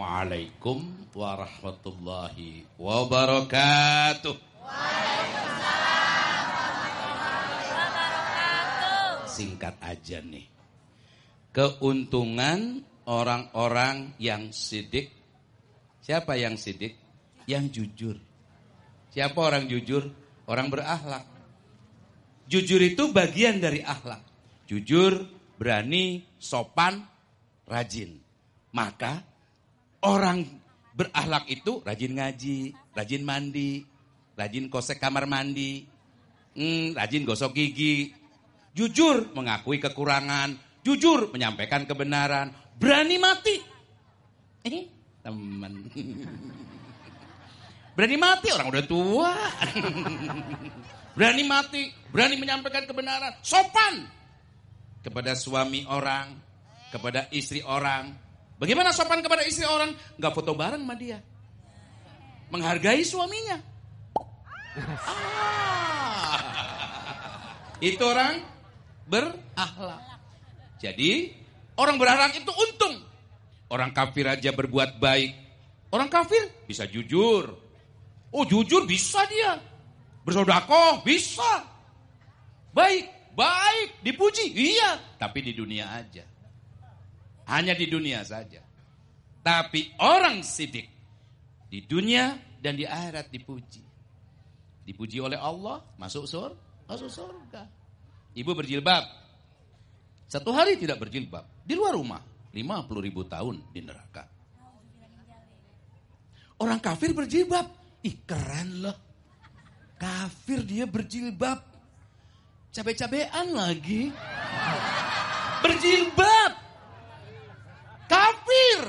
Assalamualaikum warahmatullahi wabarakatuh. Singkat aja nih. Keuntungan orang-orang yang sidik. Siapa yang sidik? Yang jujur. Siapa orang jujur? Orang berakhlak. Jujur itu bagian dari akhlak. Jujur, berani, sopan, rajin. Maka orang berakhlak itu rajin ngaji, rajin mandi, rajin kosek kamar mandi, hmm, rajin gosok gigi, jujur mengakui kekurangan, jujur menyampaikan kebenaran, berani mati. Ini teman. Berani mati orang udah tua. berani mati, berani menyampaikan kebenaran, sopan kepada suami orang, kepada istri orang. Bagaimana sopan kepada istri orang? Gak foto bareng sama dia. Menghargai suaminya. Ah. Itu orang berakhlak. Jadi orang berakhlak itu untung. Orang kafir aja berbuat baik. Orang kafir bisa jujur. Oh jujur bisa dia. Bersodakoh bisa. Baik, baik, dipuji. Iya, tapi di dunia aja. Hanya di dunia saja. Tapi orang sidik di dunia dan di akhirat dipuji. Dipuji oleh Allah, masuk surga, masuk surga. Ibu berjilbab. Satu hari tidak berjilbab. Di luar rumah. 50 ribu tahun di neraka. Orang kafir berjilbab. Ih keren loh. Kafir dia berjilbab. Cabe-cabean lagi. Berjilbab. Kafir.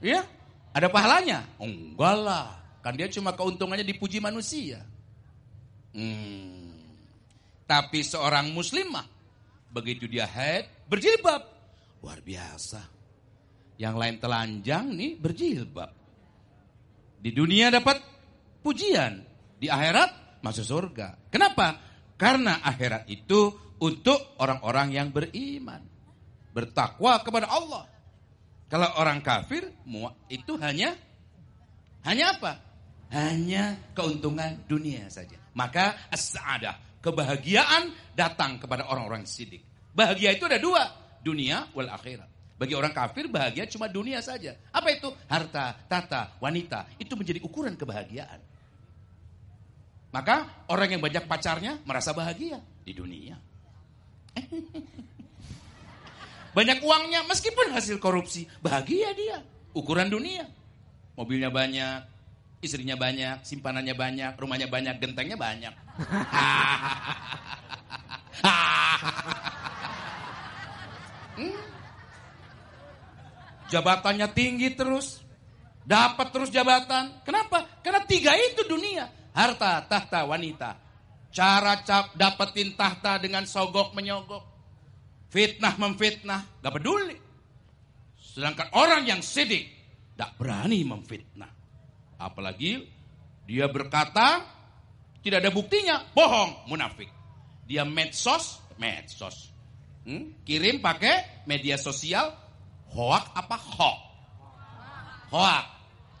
Ya, ada pahalanya? Enggak lah. Kan dia cuma keuntungannya dipuji manusia. Hmm. Tapi seorang muslimah begitu dia haid berjilbab luar biasa. Yang lain telanjang nih berjilbab. Di dunia dapat pujian, di akhirat masuk surga. Kenapa? Karena akhirat itu untuk orang-orang yang beriman, bertakwa kepada Allah. Kalau orang kafir itu hanya hanya apa? Hanya keuntungan dunia saja. Maka as-sa'adah, kebahagiaan datang kepada orang-orang sidik. Bahagia itu ada dua, dunia wal akhirat. Bagi orang kafir bahagia cuma dunia saja. Apa itu? Harta, tata, wanita. Itu menjadi ukuran kebahagiaan. Maka orang yang banyak pacarnya merasa bahagia di dunia. Banyak uangnya meskipun hasil korupsi, bahagia dia. Ukuran dunia. Mobilnya banyak, istrinya banyak, simpanannya banyak, rumahnya banyak, gentengnya banyak. hmm? Jabatannya tinggi terus. Dapat terus jabatan. Kenapa? Karena tiga itu dunia. Harta, tahta, wanita. Cara cap dapetin tahta dengan sogok menyogok. Fitnah memfitnah, gak peduli. Sedangkan orang yang sidik, gak berani memfitnah. Apalagi dia berkata, tidak ada buktinya, bohong, munafik. Dia medsos, medsos. Hmm? Kirim pakai media sosial, hoak apa hoak? Hoak.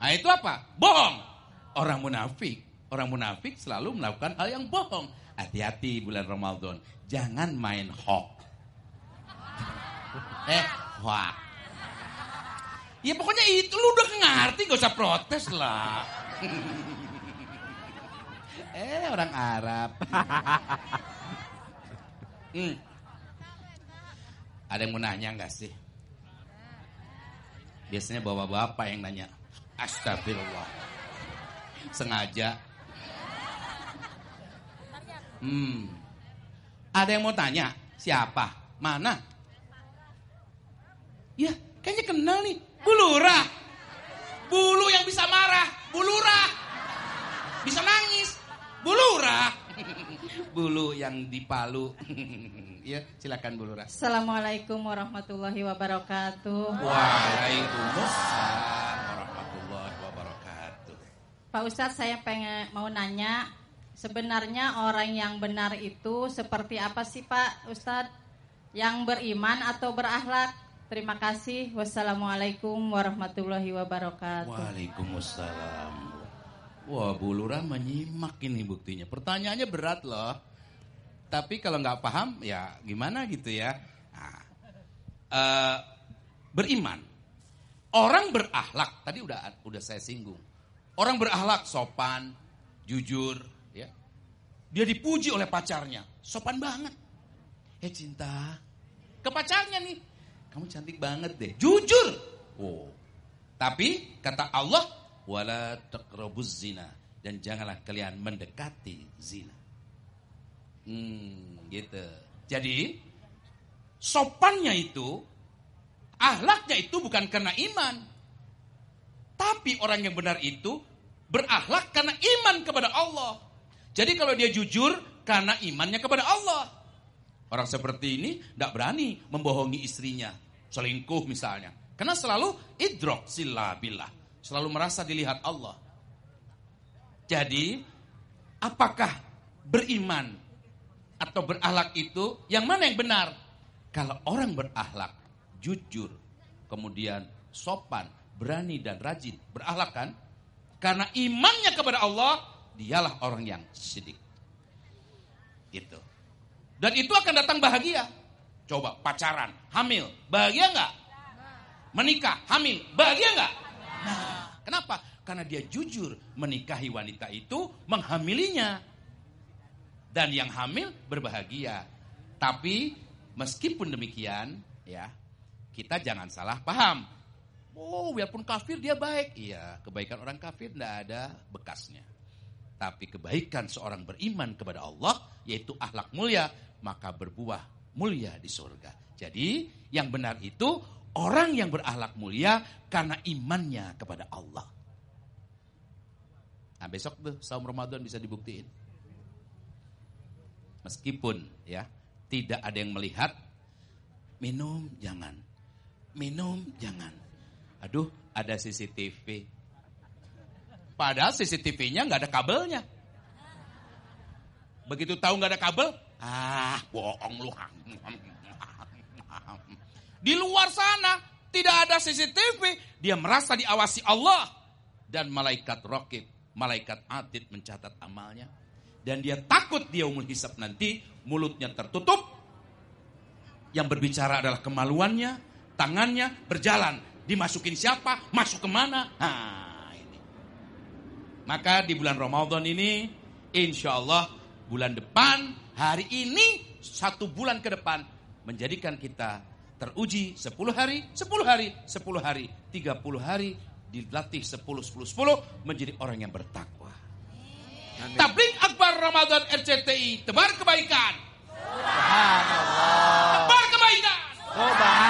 Nah itu apa? Bohong. Orang munafik. Orang munafik selalu melakukan hal yang bohong. Hati-hati bulan Ramadan. Jangan main hoak. Eh, hoak. Ya pokoknya itu lu udah ngerti gak usah protes lah. eh orang Arab. hmm. Ada yang mau nanya gak sih? Biasanya bapak-bapak yang nanya. Astagfirullah. Sengaja. Hmm. Ada yang mau tanya? Siapa? Mana? Bulu yang dipalu. ya, silakan Bulura. Assalamualaikum warahmatullahi wabarakatuh. Waalaikumsalam warahmatullahi wabarakatuh. Pak Ustadz, saya pengen mau nanya, sebenarnya orang yang benar itu seperti apa sih Pak Ustadz? Yang beriman atau berakhlak? Terima kasih. Wassalamualaikum warahmatullahi wabarakatuh. Waalaikumsalam. Wah, Bu Lurah menyimak ini buktinya. Pertanyaannya berat loh. Tapi kalau nggak paham, ya gimana gitu ya. Nah, uh, beriman. Orang berakhlak, tadi udah udah saya singgung. Orang berakhlak sopan, jujur, ya. Dia dipuji oleh pacarnya, sopan banget. Eh cinta, ke pacarnya nih, kamu cantik banget deh, jujur. Oh, tapi kata Allah, wala taqrabuz zina dan janganlah kalian mendekati zina. Hmm, gitu. Jadi sopannya itu, ahlaknya itu bukan karena iman. Tapi orang yang benar itu berakhlak karena iman kepada Allah. Jadi kalau dia jujur karena imannya kepada Allah. Orang seperti ini tidak berani membohongi istrinya, selingkuh misalnya. Karena selalu idrok silabillah, selalu merasa dilihat Allah. Jadi, apakah beriman atau berakhlak itu yang mana yang benar? Kalau orang berakhlak, jujur, kemudian sopan, berani dan rajin, berakhlak kan? Karena imannya kepada Allah, dialah orang yang sidik. Itu. Dan itu akan datang bahagia. Coba pacaran, hamil, bahagia nggak? Menikah, hamil, bahagia nggak? Kenapa? Karena dia jujur menikahi wanita itu, menghamilinya. Dan yang hamil berbahagia. Tapi meskipun demikian, ya kita jangan salah paham. Oh, biarpun kafir dia baik. Iya, kebaikan orang kafir tidak ada bekasnya. Tapi kebaikan seorang beriman kepada Allah, yaitu akhlak mulia, maka berbuah mulia di surga. Jadi, yang benar itu orang yang berakhlak mulia karena imannya kepada Allah. Nah, besok tuh saum Ramadan bisa dibuktiin. Meskipun ya tidak ada yang melihat, minum jangan, minum jangan. Aduh, ada CCTV. Padahal CCTV-nya nggak ada kabelnya. Begitu tahu nggak ada kabel, ah bohong lu. Di luar sana tidak ada CCTV, dia merasa diawasi Allah dan malaikat rokib, malaikat atid mencatat amalnya. Dan dia takut dia umul hisap nanti, mulutnya tertutup. Yang berbicara adalah kemaluannya, tangannya berjalan. Dimasukin siapa, masuk ke mana. Nah, ini. Maka di bulan Ramadan ini, insya Allah bulan depan, hari ini, satu bulan ke depan, menjadikan kita teruji 10 hari, 10 hari, 10 hari, 30 hari dilatih 10 10 10 menjadi orang yang bertakwa. Amin. Tablik Akbar Ramadan RCTI tebar kebaikan. Subhanallah. Tebar kebaikan. Subhanallah.